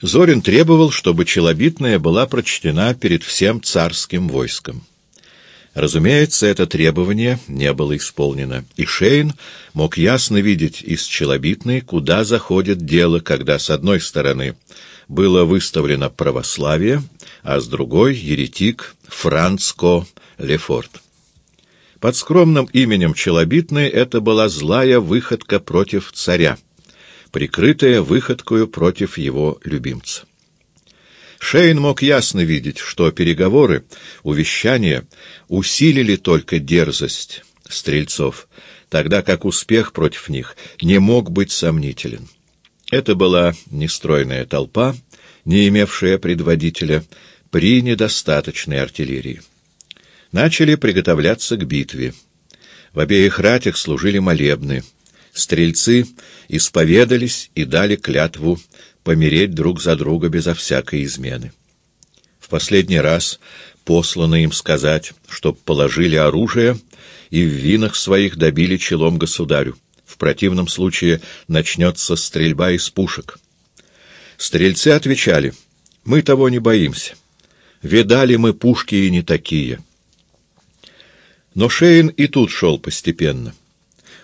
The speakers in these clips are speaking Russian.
Зорин требовал, чтобы челобитная была прочтена перед всем царским войском. Разумеется, это требование не было исполнено, и Шейн мог ясно видеть из челобитной, куда заходит дело, когда с одной стороны было выставлено православие, а с другой — еретик Францко Лефорт. Под скромным именем челобитной это была злая выходка против царя, прикрытая выходкою против его любимца. Шейн мог ясно видеть, что переговоры, увещания усилили только дерзость стрельцов, тогда как успех против них не мог быть сомнителен. Это была нестройная толпа, не имевшая предводителя, при недостаточной артиллерии. Начали приготовляться к битве. В обеих ратях служили молебны. Стрельцы исповедались и дали клятву помереть друг за друга безо всякой измены. В последний раз послано им сказать, чтоб положили оружие и в винах своих добили челом государю. В противном случае начнется стрельба из пушек. Стрельцы отвечали, «Мы того не боимся. Видали мы пушки и не такие». Но Шейн и тут шел постепенно.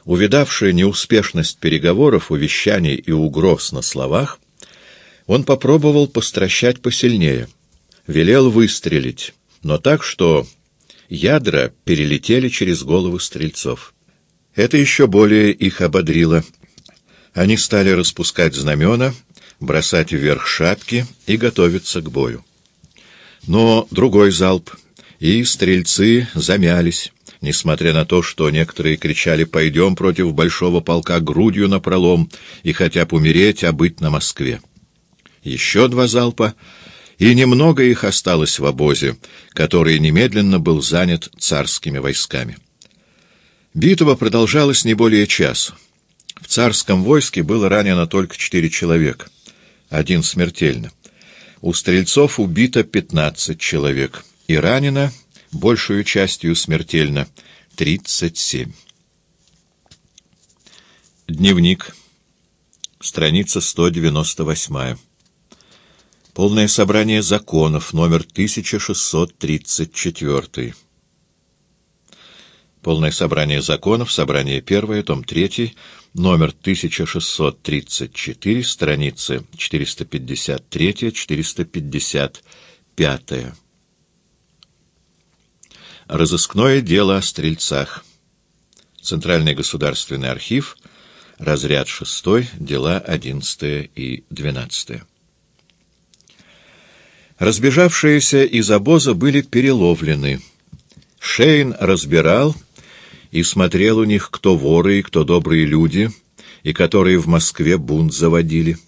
Увидавший неуспешность переговоров, увещаний и угроз на словах, он попробовал постращать посильнее, велел выстрелить, но так, что ядра перелетели через головы стрельцов. Это еще более их ободрило. Они стали распускать знамена, бросать вверх шапки и готовиться к бою. Но другой залп, и стрельцы замялись, несмотря на то, что некоторые кричали «пойдем против большого полка грудью напролом и хотя бы умереть, а быть на Москве» еще два залпа, и немного их осталось в обозе, который немедленно был занят царскими войсками. Битва продолжалась не более часа. В царском войске было ранено только четыре человека, один смертельно. У стрельцов убито пятнадцать человек, и ранено, большую частью смертельно, тридцать семь. Дневник. Страница 198. Полное собрание законов, номер 1634. Полное собрание законов, собрание первое, том 3, номер 1634, страницы 453-455. Разыскное дело о стрельцах. Центральный государственный архив, разряд 6, дела 11 и 12. Разбежавшиеся из обоза были переловлены. Шейн разбирал и смотрел у них, кто воры и кто добрые люди, и которые в Москве бунт заводили.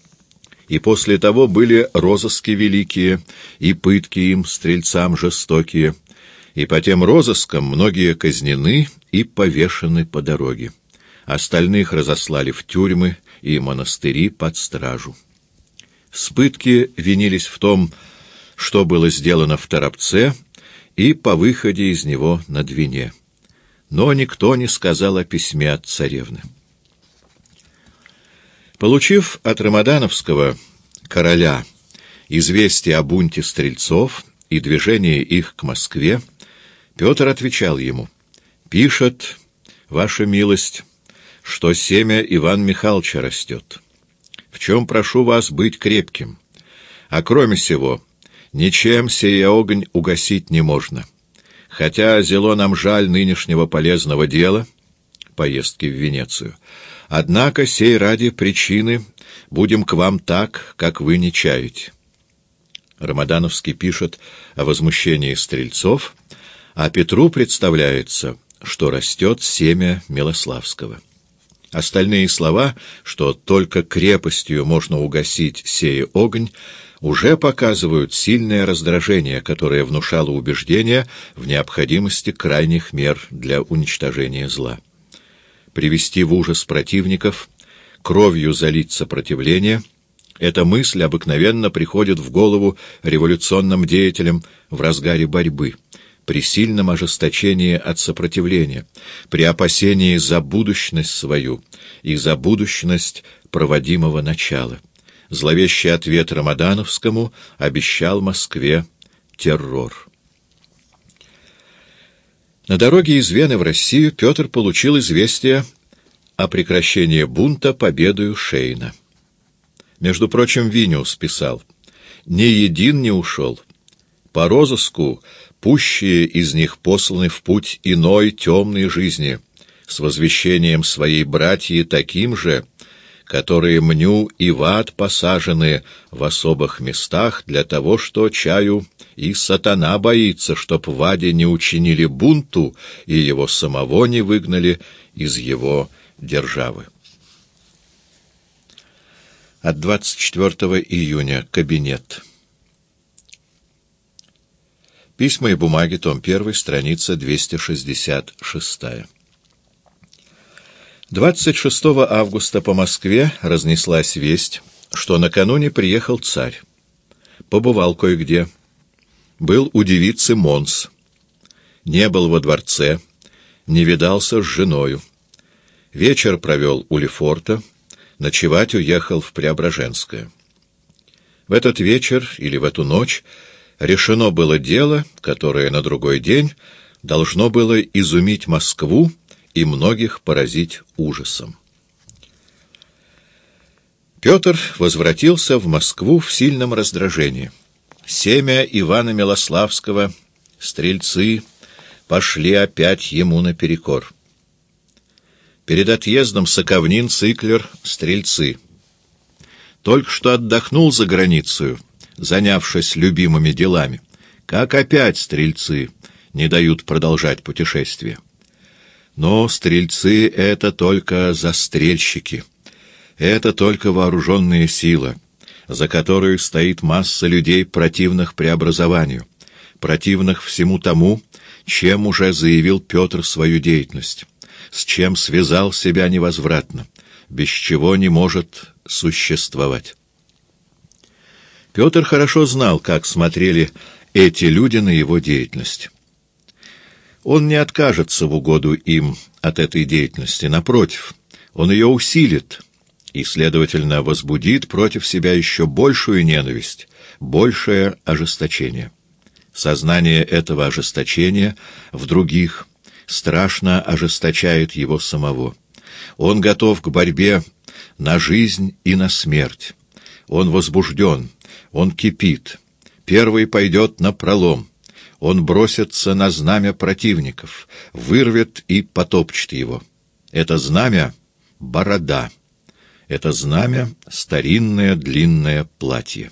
И после того были розыски великие, и пытки им, стрельцам жестокие, и по тем розыскам многие казнены и повешены по дороге. Остальных разослали в тюрьмы и монастыри под стражу. Спытки винились в том, что было сделано в Торопце и по выходе из него на Двине. Но никто не сказал о письме от царевны. Получив от Рамадановского короля известие о бунте стрельцов и движении их к Москве, Петр отвечал ему, «Пишет, ваша милость, что семя Иван Михайловича растет. В чем прошу вас быть крепким. А кроме сего, Ничем сей огонь угасить не можно. Хотя зело нам жаль нынешнего полезного дела, поездки в Венецию, однако сей ради причины будем к вам так, как вы не чаете. Рамадановский пишет о возмущении стрельцов, а Петру представляется, что растет семя Милославского. Остальные слова, что только крепостью можно угасить сей огонь, уже показывают сильное раздражение, которое внушало убеждение в необходимости крайних мер для уничтожения зла. Привести в ужас противников, кровью залить сопротивление — эта мысль обыкновенно приходит в голову революционным деятелям в разгаре борьбы, при сильном ожесточении от сопротивления, при опасении за будущность свою и за будущность проводимого начала. Зловещий ответ Рамадановскому обещал Москве террор. На дороге из Вены в Россию Петр получил известие о прекращении бунта победою Шейна. Между прочим, Виниус писал, «Ни един не ушел. По розыску пущие из них посланы в путь иной темной жизни, с возвещением своей братьи таким же, которые мню и в ад посажены в особых местах для того, что, чаю, и сатана боится, чтоб в аде не учинили бунту и его самого не выгнали из его державы. От 24 июня. Кабинет. Письма и бумаги, том 1, страница 266. 26 августа по Москве разнеслась весть, что накануне приехал царь. Побывал кое-где. Был у девицы Монс. Не был во дворце, не видался с женою. Вечер провел у Лефорта, ночевать уехал в Преображенское. В этот вечер или в эту ночь решено было дело, которое на другой день должно было изумить Москву и многих поразить ужасом. Петр возвратился в Москву в сильном раздражении. Семя Ивана Милославского, стрельцы, пошли опять ему наперекор. Перед отъездом Соковнин, Циклер, стрельцы. Только что отдохнул за границей, занявшись любимыми делами, как опять стрельцы не дают продолжать путешествие. Но стрельцы — это только застрельщики. Это только вооруженная сила, за которой стоит масса людей, противных преобразованию, противных всему тому, чем уже заявил Петр свою деятельность, с чем связал себя невозвратно, без чего не может существовать. Петр хорошо знал, как смотрели эти люди на его деятельность. Он не откажется в угоду им от этой деятельности. Напротив, он ее усилит и, следовательно, возбудит против себя еще большую ненависть, большее ожесточение. Сознание этого ожесточения в других страшно ожесточает его самого. Он готов к борьбе на жизнь и на смерть. Он возбужден, он кипит. Первый пойдет на пролом — он бросится на знамя противников, вырвет и потопчет его. Это знамя — борода. Это знамя — старинное длинное платье.